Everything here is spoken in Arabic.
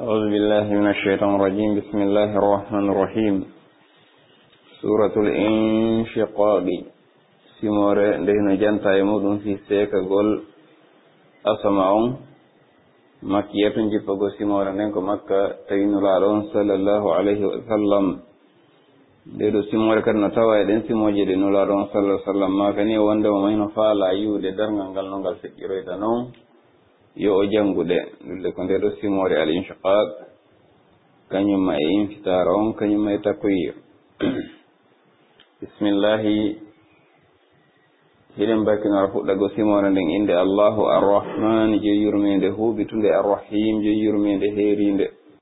أعوذ بالله من الشيطان الرجيم. بسم الله الرحمن الرحيم. سورة الإنشقاق. سمورة لهنا جانتا يمودون في سيكا قول أسمعون. مكية جيبا سمورة نينكو مكة. تين العلون صلى الله عليه وسلم. deɗo simore kadi no tawa eɗen simoje ɗe nulaɗo on sallah sallam ma kani e wondema mayno faala yiwde dargal ngal no ngal feƴƴiroyta noon yo o jannguɗe ɗulde ko nde ɗo simore al inchiqaq kañumma e infitar on kañumma e takoyir bisimillahi hiɗen bakkinora fuɗɗago simore nden inde allahu arrahman je yurmede huuɓitunde arrahim je heerinde